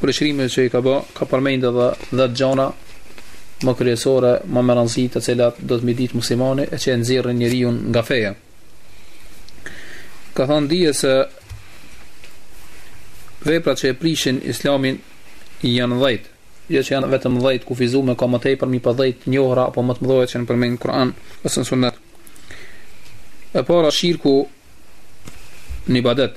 Përshkrimet që i ka bë, ka përmendë edhe 10 gjëra më kryesore, më me rëndësi të cilat do të m'i ditë muslimani e që e nxjerrin njeriun nga feja. Ka thënë dije se veprat që e prishin islamin janë 10. Jo që janë vetëm 10 kufizu, me ka më tepër mirëpo 10 njohura apo më të mëdha që janë përmend në Kur'an ose në Sunet. E para shirku në ibadet,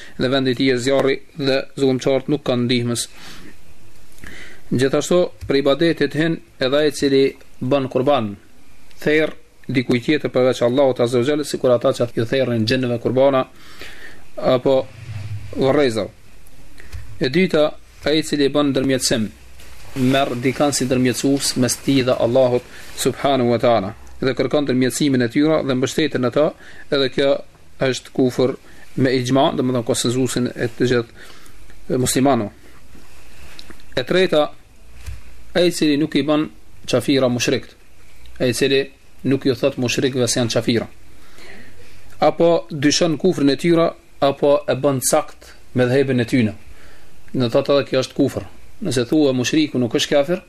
Dhe vendi i tij është zjarri dhe zullumqtarët nuk kanë ndihmës. Gjithashtu për ibadetet hyn edhe ai i cili bën kurban, therr dikujt tjetër përveç Allahut azza wa jall, sikur ata që i therrin xhenëve kurbana apo vorrezave. E dyta, ai i cili bën ndërmjetësim, merr dikën si ndërmjetësues mes tij dhe Allahut subhanahu wa taala dhe kërkon ndërmjetësimin e tyre dhe mbështet në ta, edhe kjo është kufër me ijma, domethënë konsenzusin e të gjithë muslimanëve. E treta, ai i cili nuk i bën qafira mushrikt, ai i cili nuk ju thot mushrikve se janë qafira. Apo dyshon kufrin e tyre, apo e bën sakt medhhebin e tyne. Domethënë edhe kjo është kufër. Nëse thua mushriku nuk është kafir,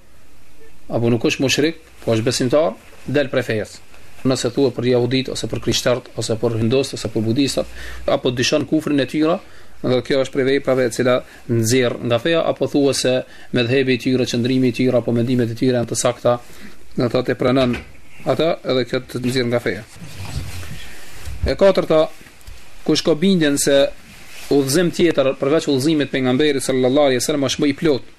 apo nuk është mushrik, Po është besimtar, del prej fesë. Nëse thua për jehudit ose për krishterët ose për hindust ose për budistat, apo dyshon kufrin e tyre, dhe kjo është prej veprave e cila të nxjerr nga feja, apo thua se medhhebi i tyre, qëndrimi i tyre apo mendimet e tyre janë të sakta, domethënë pranon ata edhe kjo të nxjerr nga feja. E katërta, kush ka bindjen se udhëzim tjetër përveç udhëzimit pejgamberit sallallahu alaihi wasallam është më i plotë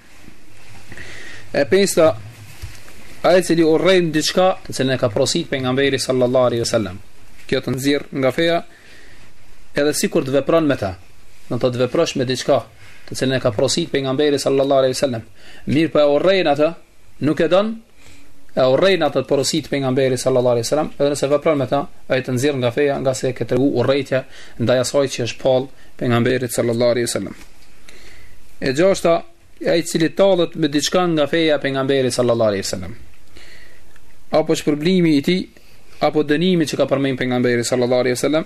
E pesta, ai i cili urren diçka, të cilën e ka porosit pejgamberi sallallahu alaihi wasallam. Kjo të nxjerr nga feja, edhe sikur të vepron me të, domethënë të veprosh me diçka, të cilën e ka porosit pejgamberi sallallahu alaihi wasallam. Mirëpo e urren atë, nuk e don, e urren ato porositë e pejgamberit sallallahu alaihi wasallam, edhe nëse vepron me ta, ai të nxjerr nga feja, ngase ke tregu urrejtje ndaj asaj që i është shpall pejgamberit sallallahu alaihi wasallam. E gjashta, ai i cili tallet me diçka nga feja e pejgamberit sallallahu alaihi wasallam. Apo shpërblimi i tij apo dënimi që ka përmendur pejgamberi sallallahu alaihi wasallam,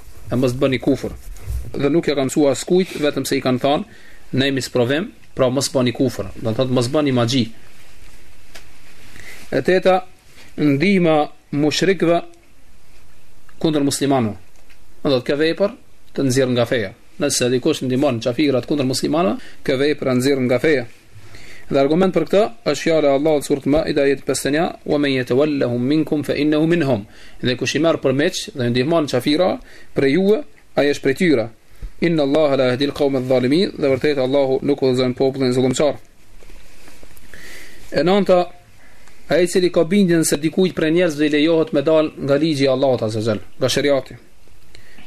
e mos bëni kufër. Dhe nuk ja kanë mësuar askujt, vetëm se i kanë thënë, ne jemi sprovim, pra mos bëni kufër, do të thotë mos bëni magji. E teta, ndihma e mushrikëve kundër muslimanëve. Do të thotë kjo vepër të nxjerr nga feja. Nëse dikush ndihmon kafirat kundër muslimanëve, kjo vepër e nxjerr nga feja. Dhe argument për këtë është fjala e Allahut në surën Maida ajeti 51, "Wa man yatawallahum minkum fa innahu minhum." Dhe kush i merr për miq dhe i ndihmon qafirat prej jush, ai është prej tyre. Inna Allah la yahdi al-qawma adh-dhalimin. Dhe vërtet Allahu nuk e udhëzon popullin zullumçar. E nënta Ai i cili ka bindjen se dikujt prej njerëzve i lejohet me dal nga ligji i Allahut azza ue xhel, nga sheriati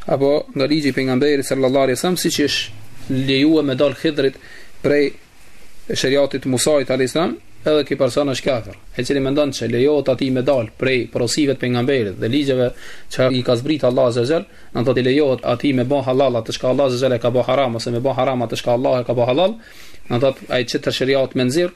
apo nga ligji i pejgamberit sallallahu alaihi wasallam siç është lejuar me dal Khidrit prej sheriatit të Musait alaihi salam, edhe ky person është kafir. Ai i cili mendon se lejohet atij me dal prej porosive të pejgamberit dhe ligjeve që i ka zbrit Allahu azza ue xhel, do të thotë lejohet atij me bë halal atë çka Allahu azza ue xhel e ka bë haram ose me bë haram atë çka Allahu e ka bë halal, do të thotë ai qet sheriat me nxirr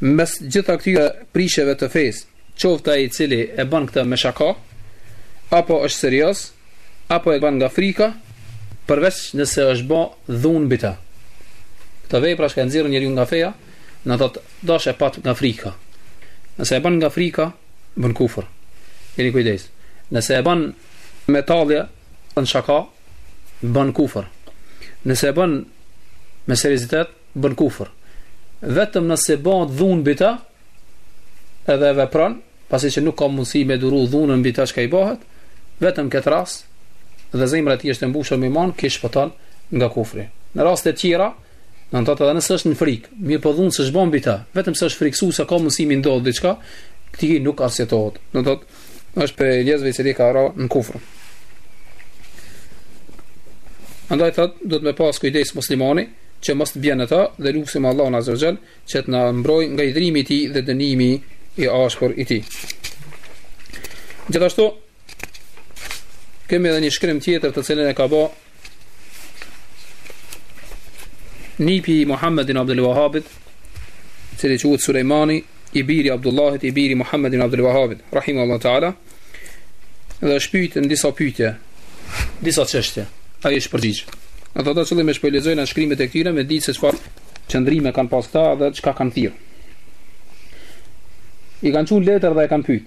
Mes gjithë këtyre prishjeve të fesë, qoftë ai i cili e bën këtë me shaka, apo është serioz, apo e bën nga frika, përveç nëse është bë dhunë mbi të. Këtë vepër që e nxjerr njeriun nga feja, do të thotë, dash e bën nga frika. Nëse e bën nga frika, bën kufër. Keni kujdes. Nëse e bën me tallje, bën shaka, bën kufër. Nëse e bën me seriozitet, bën kufër. Vetëm nëse bëhet dhunë mbi të, edhe e vepron, pasi që nuk ka mundësi me duru dhunën mbi të çka i bëhet, vetëm këtë rast dhe zemra e tij është e mbushur me iman, ky shpëton nga kufri. Në raste të tjera, do të thotë edhe nëse është në frikë, mirëpo dhunë s'është bë mbi të, vetëm se është frikësuar se ka mundësi me i ndodh diçka, këtij nuk i arsyetohet. Do të thotë është prej njerëzve i cili ka ra në kufër. Andaj thot, duhet me pas kujdes muslimani, që mos të bjen në ta, dhe lukësi më Allah në azërgjel, që të na mbrojë nga hidhërimi i tij dhe dënimi i ashpër i tij. Gjithashtu, kemi edhe një shkrim tjetër të cilin e ka ba Nipi i Muhammed ibn Abdul Wahhabit, i cili quhet Sulejmani, i biri Abdullahit, i biri Muhammed ibn Abdul Wahhabit, rahimahullahu taala, dhe është pyetur në disa pyetje, disa çështje, ai është përgjigj. Do të thotë qëllimi është po i lexojmë ne shkrimet e këtyre me ditë se çfarë qëndrime kanë pas ta dhe çka kanë thirr. I kanë çu letër dhe e kanë pyet.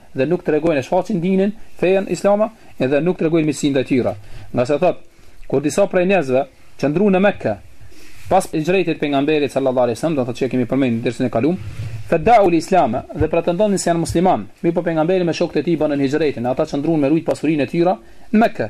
dhe nuk tregojnë e shfaqin dinin, fenë islame, edhe nuk tregojnë armiqësi ndaj tyre. Ngase thot, kur disa prej njerëzve qëndruan në Mekë, pas hixhretit të pejgamberit sallallahu alaihi wasallam, do të thotë që kemi përmendur në dersin e kaluar, fadau al-islam dhe pretendonin se janë musliman, mirëpo pejgamberi me shokët e tij bënë hixhretin, ata qëndruan me rujt pasurinë e tyre në Mekë.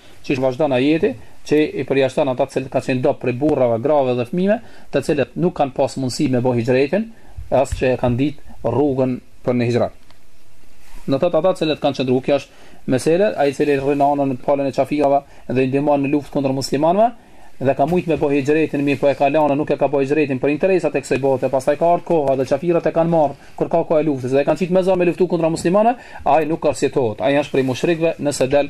Qysh vazhdon ajeti, që i përjashton ata të cilët kanë qenë të dobët prej burrave, grave dhe fëmijëve, të cilët nuk kanë pas mundësi me bo hixhretin, as që e kanë ditë rrugën për në hixhret. Do thotë ata të cilët kanë qëndruar, kjo është mesela, ai i cili rrin anën në palën e qafirave dhe i ndihmon në luftë kundër muslimanëve, dhe ka mujt me bo hixhretin mirë po e ka lënë nuk e ka bo hixhretin për interesat e kësaj bote pastaj ka ardhur koha dhe qafirat e kanë marr kur ka koha e luftës dhe kanë qit me zor me luftu kundra muslimanëve ai nuk arsyetohet ai është prej mushrikëve nëse del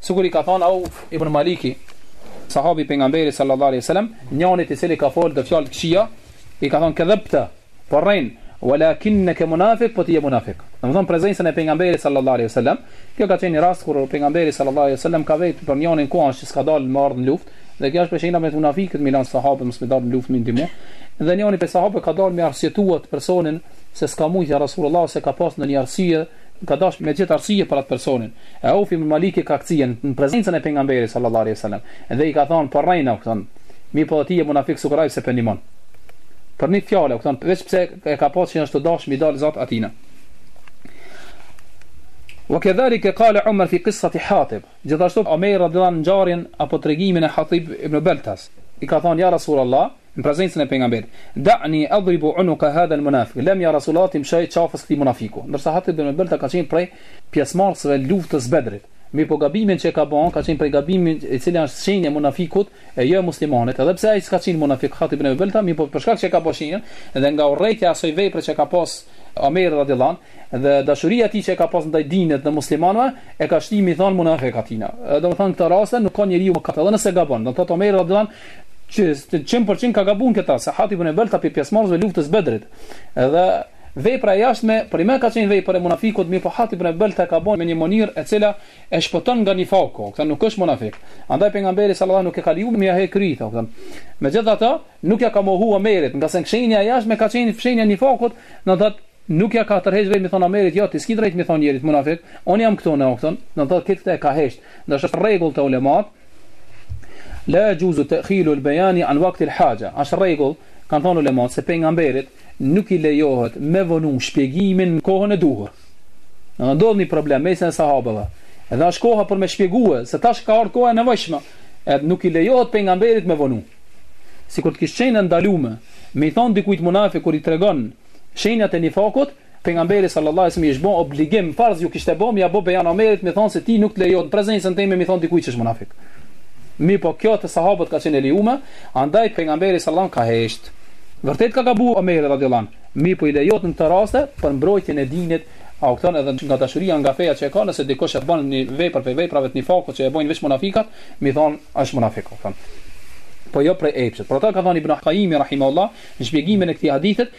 Sikur i ka thënë Auf Ibn Maliki, sahabi i pejgamberit sallallahu alaihi wasallam, njërit i cili ka folë do fjalë të këqija, i ka thënë kedhëbta, po rren, walakinaka munafiq, po ti je munafik. Domthon në prezencën e pejgamberit sallallahu alaihi wasallam, kjo ka qenë një rast kur pejgamberi sallallahu alaihi wasallam ka vetë për njërin ku asht që s'ka dalë me ardh në luftë, dhe kjo është prej shenjave munafikët me lanë sahabët mos me dalë në luftë me ndihmë. Dhe njëri prej sahabëve ka dalë me arsyetu at personin se s'ka mujtë Rasulullah se ka pas ndonjë arsye Ka dashtë me gjet arsye për atë personin. E Auf ibn Maliki ja ka kthy në prezencën e Pejgamberit sallallahu alejhi ve sellem dhe i ka thanë po rren, domethon, mirëpo ti je munafik sikur ai se po e ndihmon. Për ni fjalë, domethon, veç pse e ka pa që ka dashtë mi dalë zot atina. Wa kadhalika qala Umar fi qissati Hatib. Gjithashtu Omer radhiyallahu anhu ngjarjen apo tregimin e Hatib ibn Baltas. I ka thanë ja Rasulullah, në prezencën e Pejgamberit, Da'ni adribu unuqa hadha al-munafiq, lëmë ja Rasulallah ti mshoj qafës këtij munafiku. Ndërsa Hatib ibn Balta ka qenë prej pjesëmarrësve të luftës së Bedrit, mirëpo gabimin që e ka bërë ka qenë prej gabimit i cili është shenjë e munafikut e jo e muslimanit, edhe pse ai s'ka qenë munafik Hatib ibn Balta, mirëpo për shkak që e ka bërë shenjën dhe nga urrejtja e asaj vepre që ka pas Omer radhiyallahu anhu dhe dashuria e tij që e ka pas ndaj dinit dhe muslimanëve e ka shti mi thon munafik atina. Domethënë në këtë rast nuk ka njeriu mëkat edhe nëse gabon. Do thotë Omer radhiyallahu Që 100% ka gabuar këtu, se Hatib ibn Balta prej pjesëmarrësve të luftës së Bedrit. Edhe vepra e jashtme, për me ka qenë vepër e munafikut, mirëpo Hatib ibn Balta ka bën me një mënyrë e cila e shpëton nga nifaku, këta nuk është munafik. Andaj pejgamberi sallallahu alajhi wasallam nuk e ka lejuar me ja hek kryt, do thotë. Megjithatë, nuk ja ka mohu Omerit, nga se shenja e jashtme ka qenë shenja e nifakut, do të thotë nuk ja ka tërheqë vërejtjen me thon Omerit, jo ti s'ki drejt me thon njerit munafik, unë jam këtu në atë vend, do të thotë këtë e ka hesht. Ndërsa është rregull te ulemat, La yajuzu ta'khiru al-bayani an waqt al-haja. Është rregull, kanë thënë ulemat se pejgamberit nuk i lejohet me vonu shpjegimin në kohën e duhur. Nëse ndodh një problem në mesin e sahabëve. Edhe është koha për me shpjegu, se tash ka ardhur koha e nevojshme. Edhe nuk i lejohet pejgamberit me vonu. Sikur të kish qenë e ndalume, me i thon dikujt munafik kur i tregon shenjat e nifakut, Pejgamberi sallallahu alejhi ve sellem i është bo obligim farz iu kishte bo me ja bo bejan Omerit me thonë se ti nuk të lejohet në prezencën time me thonë dikujt që është munafik. Mirpo kjo te sahabët ka qenë e lejuar, andaj pejgamberi sallallahu ka hesht. Vërtet ka gabuar Omeri radhiyallahu anhu, mirpo i lejohet në këto raste për mbrojtjen e dinit, a u kupton edhe nga dashuria nga feja që e ka nëse dikush e bën një vepër prej veprave të nifakut që e bëjnë veç munafikat, m'i thonë është munafik, kupton po jo prej epshit. Për ata ka thënë Ibn Qayyim rahimahullah në shpjegimin e këtij hadithit,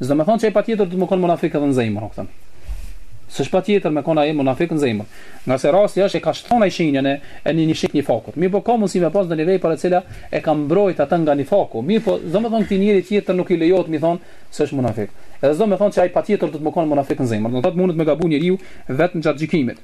S'do me thonë që e patjetër duhet me konë munafik edhe në zemër, domethënë. S'është patjetër me konë ai munafik në zemër. Ngase rasti është e ka shtonë e shenjën e, e një një shik nifakut. Mirpo ka mundësi me pas ndonjë vepër e cila e ka mbrojt atë nga nifaku. Mirpo, s'do me thonë këtij njeriut tjetër nuk i lejohet m'i thonë se është munafik. Edhe s'do me thonë që ai patjetër duhet me konë munafik në zemër. Domethënë mundet me gabu njeriu vetë në gjatë gjykimit.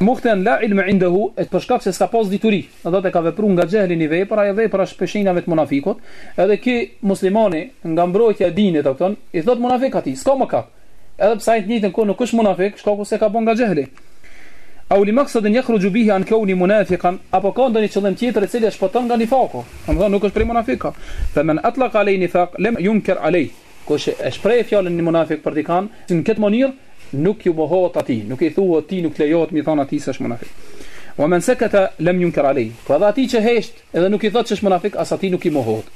Mukhti'an la ilma indahu, e të për shkak se s'ka pas dituri, domethënë ka vepru nga xhehli një vepër, ajo vepër është prej shenjave të munafikut, edhe ky muslimani nga mbrojtja e dinit, e kupton, i thot munafik atij, s'ka mëkat, edhe pse ai të njëjtën kohë nuk është munafik, shkaku se ka bon nga xhehli. Au li maqsadin yukhriju bihi an kawnihi munafiqan, apo ka ndonjë qëllim tjetër i cili e shpëton nga nifaku, domethënë nuk është prej munafikëve, fa man atlaqa alejhi nifaq, lam yunkar alejh, Kush e shpreh fjalën munafik për dikand, në këtë mënyrë nuk iu mohohet atij, nuk i thuhet atij, nuk lejohet m'i thënë atij se është munafik. Wa men sakata lam yunkar alejh. Po edhe atij që hesht, edhe nuk i thotë që është munafik, as atij nuk i mohohet.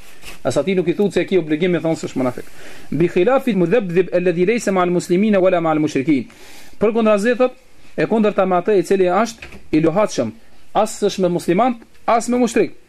As atij nuk i thuhet se e ke obligim m'i thënë se është munafik. Bi khilafil mudhabdhab alladhi laysa ma'al muslimina wala ma'al mushrikin. Përkundrazi thotë e kundërta me atë i cili është i luhatshëm, as s'është me muslimanë, as me mushrikë.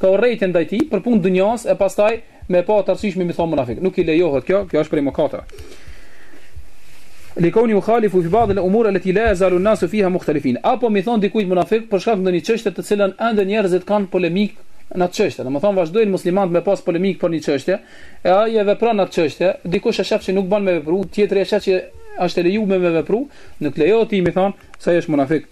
Ka urrejtje ndaj tij, për punë dunjasë, e pastaj me e pa të arsyeshme m'i thonë munafik. Nuk i lejohet kjo, kjo është prej mëkateve. Likawnihi yukhalifu fi ba'd al-umur allati la yazalu an-nasu fiha mukhtalifin. Apo m'i thon dikujt munafik për shkak ndonjë çështje të cilën ende njerëzit kanë polemik në atë çështje. Domethënë vazhdojnë muslimanët me pas polemik për një çështje, e ai e vepron atë çështje, dikush e shef që nuk bën me vepru, tjetri e shef që është e lejuar me vepru, nuk lejohet ti m'i thon se ai është munafik.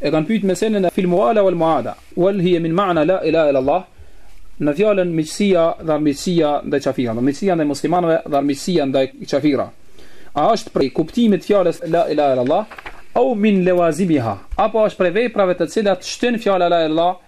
E kanë pyet meselen e fil muwala wal muada. Hal hiya min ma'na la ilaha illa Allah. Në fjalën miqësia dhe armiqësia ndaj qafira, do miqësia ndaj muslimanëve dhe armiqësia ndaj qafira. A është prej kuptimit të fjalës la ilaha illa Allah? Au min lawazimiha. Apo është prej veprave të cilat shtyn fjala la ilaha illa Allah?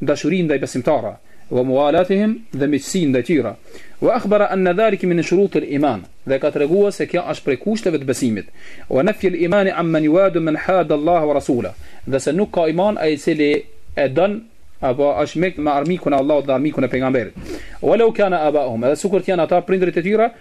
dashuri ndaj besimtarëve, wa muwalatihim dhe miqësi ndaj tyre, wa akhbara anna dhalik min shurut al iman dhe ka treguar se kjo është prej kushteve të besimit, wa nafa al iman amman yuwaddu man hadda Allah wa rasulah dhe se nuk ka iman ai i cili e don apo është mik me armikun e Allahut dhe armikun e pejgamberit, wa law kanu aba'ahum edhe sikur të jenë ata prindërit e tyre,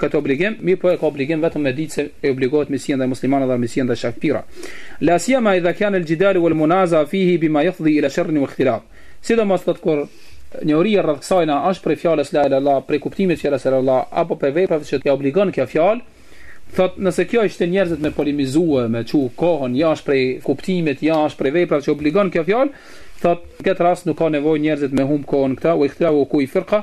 këtë obligim, mirëpo e ka obligim vetëm me ditë se e obligohet miqësia ndaj muslimanëve dhe armiqësia ndaj qafirave. La siyyama idha kana al-jidal wal munaza fihi bima yufdi ila sharrin wa ikhtilaf. Sidomos thot kur njohuria rreth kësaj a është prej fjalës la ilaha illallah, prej kuptimit e fjalës la ilaha illallah apo prej veprave që të obligon kjo fjalë, thot nëse kjo i shtin njerëzit me polemizue, me çu kohën a është prej kuptimit, a është prej veprave që obligon kjo fjalë, thot në këtë rast nuk ka nevojë njerëzit me humb kohën këta, wa ikhtilafin wa furqa,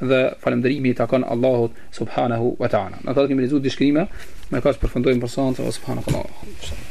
dhe falënderimi i takon Allahut subhanahu wa taala. Ne do të kemi lexuar disa shkrime, më kaç përfundojmë për sonë, subhanahu wa taala.